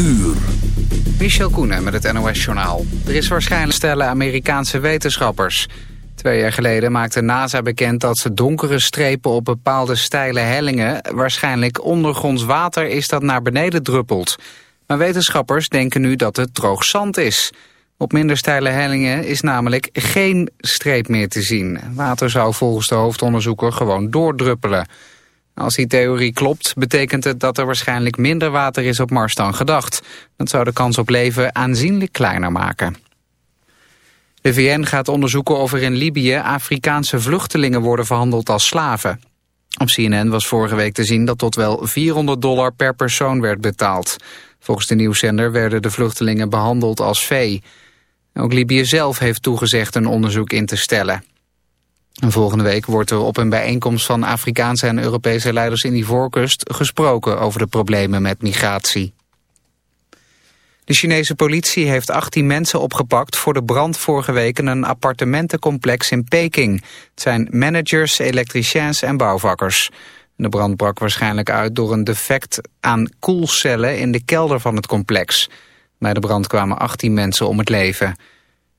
uur. Michel Koenen met het NOS-journaal. Er is waarschijnlijk stellen Amerikaanse wetenschappers. Twee jaar geleden maakte NASA bekend dat ze donkere strepen op bepaalde steile hellingen... waarschijnlijk ondergronds water is dat naar beneden druppelt. Maar wetenschappers denken nu dat het droog zand is. Op minder steile hellingen is namelijk geen streep meer te zien. Water zou volgens de hoofdonderzoeker gewoon doordruppelen... Als die theorie klopt, betekent het dat er waarschijnlijk minder water is op Mars dan gedacht. Dat zou de kans op leven aanzienlijk kleiner maken. De VN gaat onderzoeken of er in Libië Afrikaanse vluchtelingen worden verhandeld als slaven. Op CNN was vorige week te zien dat tot wel 400 dollar per persoon werd betaald. Volgens de nieuwszender werden de vluchtelingen behandeld als vee. Ook Libië zelf heeft toegezegd een onderzoek in te stellen. En volgende week wordt er op een bijeenkomst van Afrikaanse en Europese leiders in die voorkust gesproken over de problemen met migratie. De Chinese politie heeft 18 mensen opgepakt voor de brand vorige week in een appartementencomplex in Peking. Het zijn managers, elektriciens en bouwvakkers. De brand brak waarschijnlijk uit door een defect aan koelcellen in de kelder van het complex. Bij de brand kwamen 18 mensen om het leven.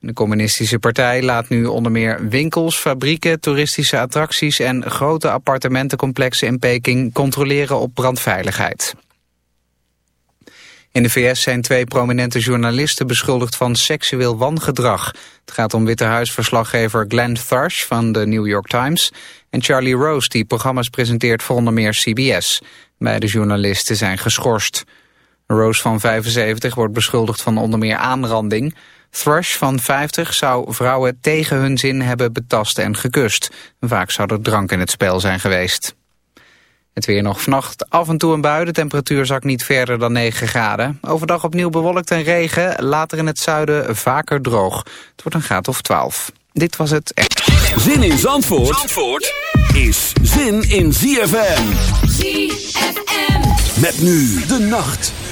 De communistische partij laat nu onder meer winkels, fabrieken, toeristische attracties en grote appartementencomplexen in Peking controleren op brandveiligheid. In de VS zijn twee prominente journalisten beschuldigd van seksueel wangedrag. Het gaat om Witte Huisverslaggever Glenn Thrush van de New York Times... en Charlie Rose, die programma's presenteert voor onder meer CBS. Beide journalisten zijn geschorst. Rose van 75 wordt beschuldigd van onder meer aanranding... Thrush van 50 zou vrouwen tegen hun zin hebben betast en gekust. Vaak zou er drank in het spel zijn geweest. Het weer nog vannacht af en toe een bui. De temperatuur zakt niet verder dan 9 graden. Overdag opnieuw bewolkt en regen. Later in het zuiden vaker droog. Het wordt een graad of 12. Dit was het. Zin in Zandvoort, Zandvoort is zin in ZFM. ZFM. Met nu de nacht.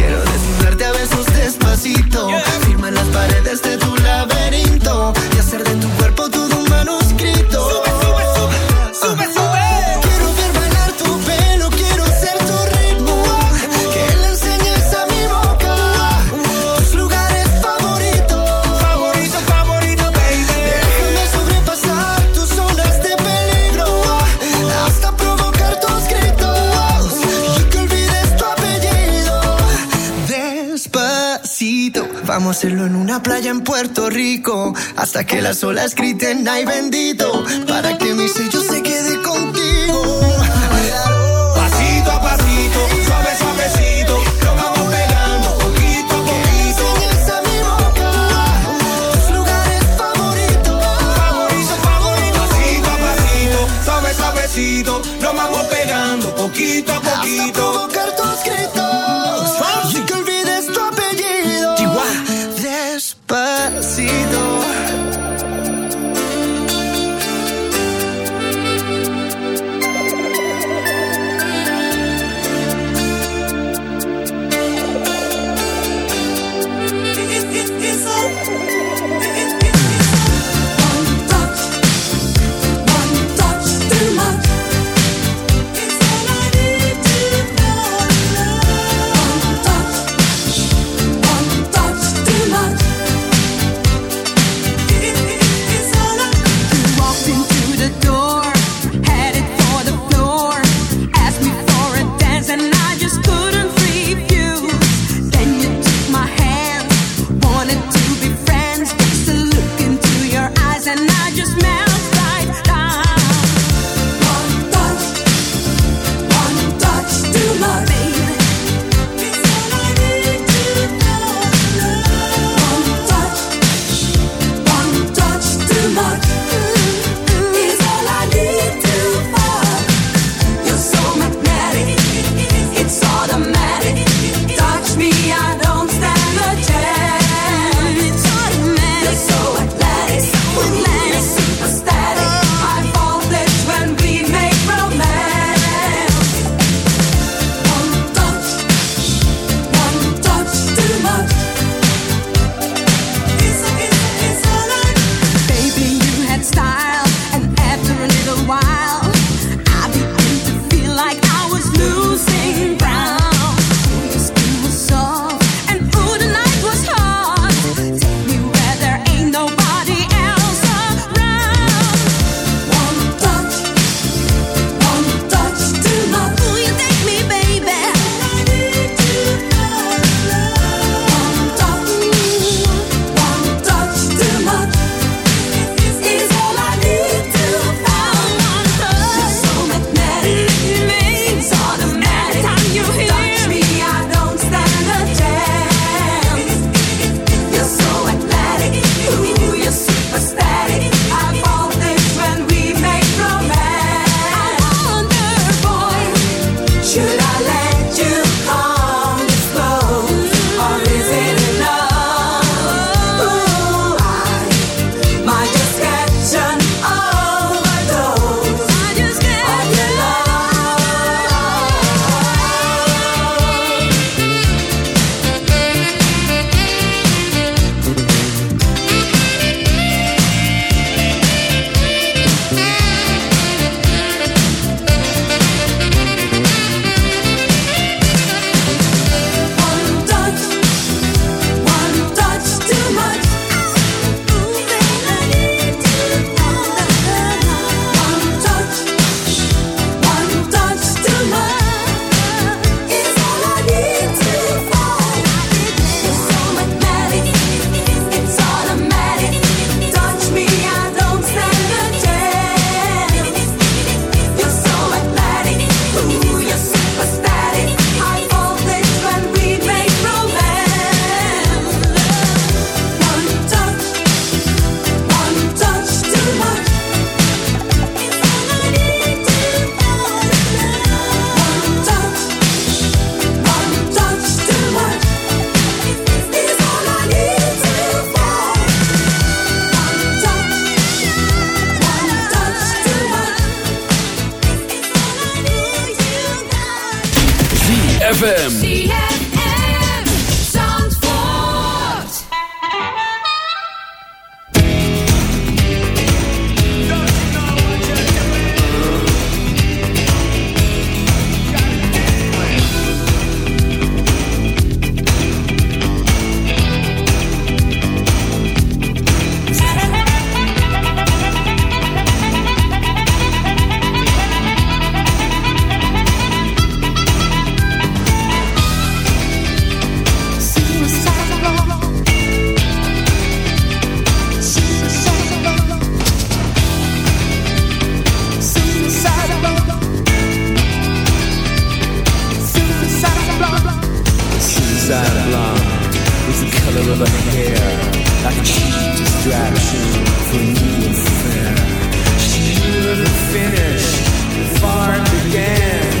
rico hasta que las olas griten ay bendito para que mi sello se quede contigo. Pasito a pasito, suave suavecito, lo vamos pegando poquito a poquito. Sin mi boca, tus lugares favoritos, favoritos, favoritos. Pasito a pasito, suave suavecito, lo vamos pegando poquito a poquito side blonde is the color of her hair, like a cheap distraction for new and fair. She knew the finish, the far began.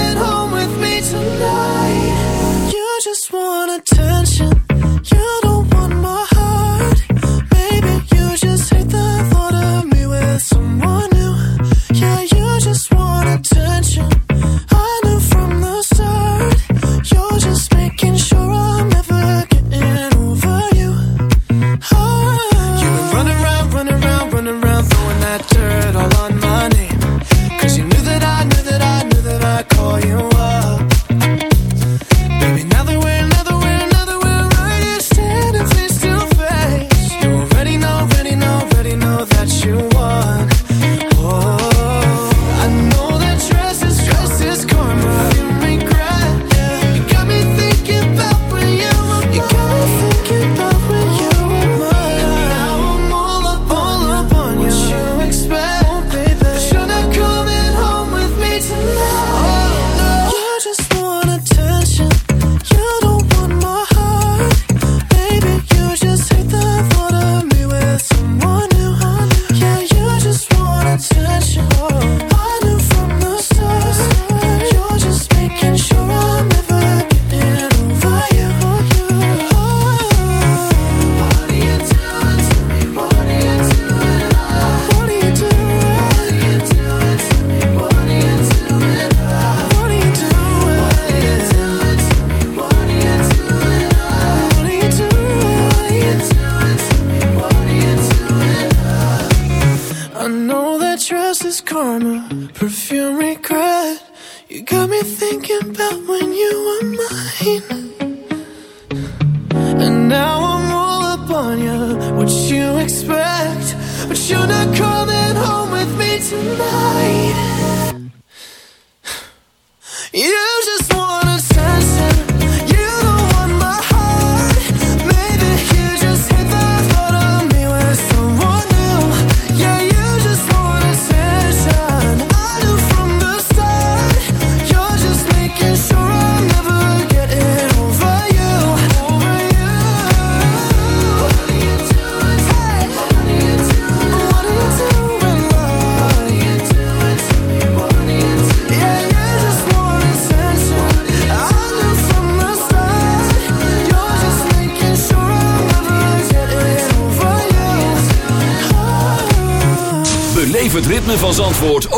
just wanna tell Don't you not coming home with me tonight?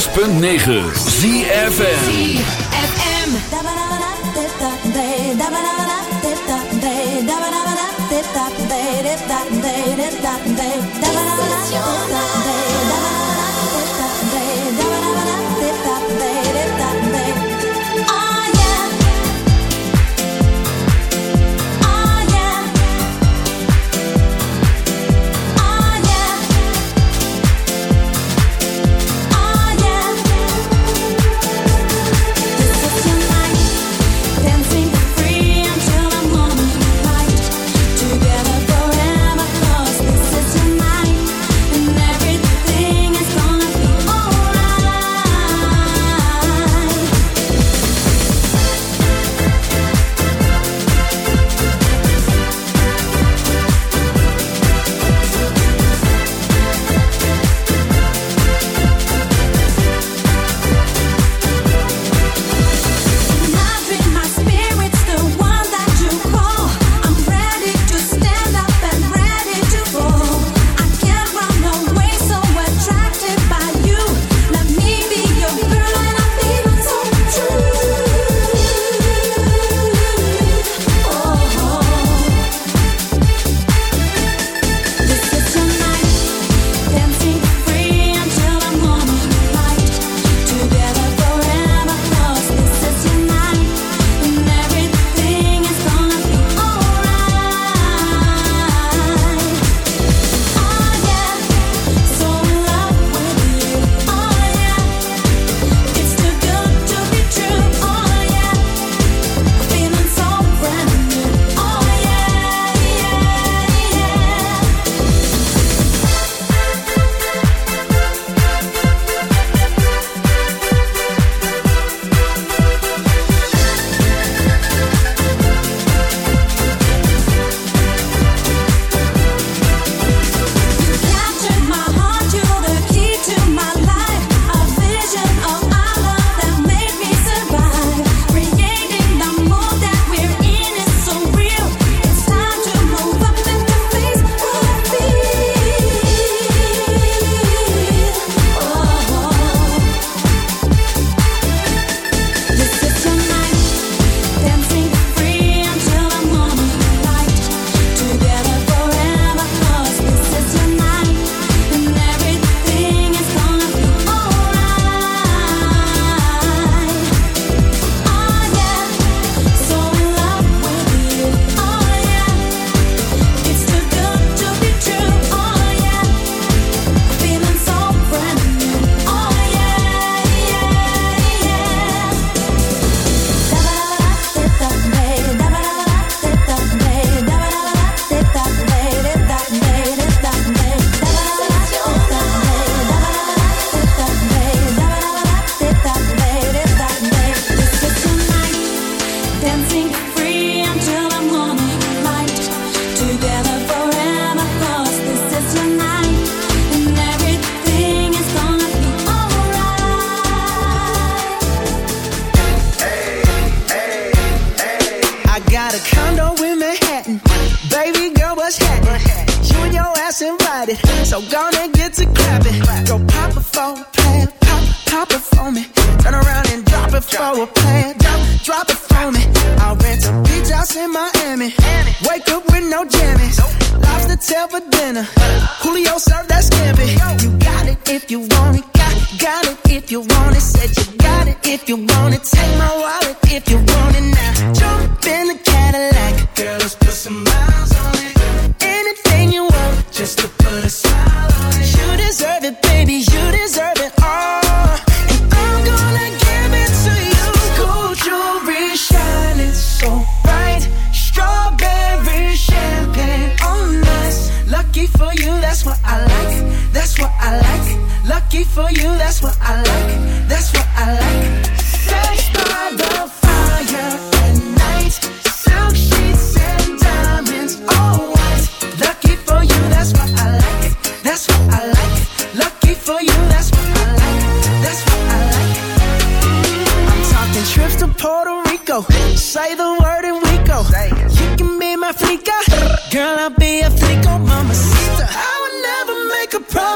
106.9 ZFM.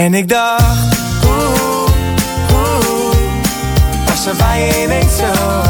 En ik dacht, oeh, oeh, was er bij je ineens zo.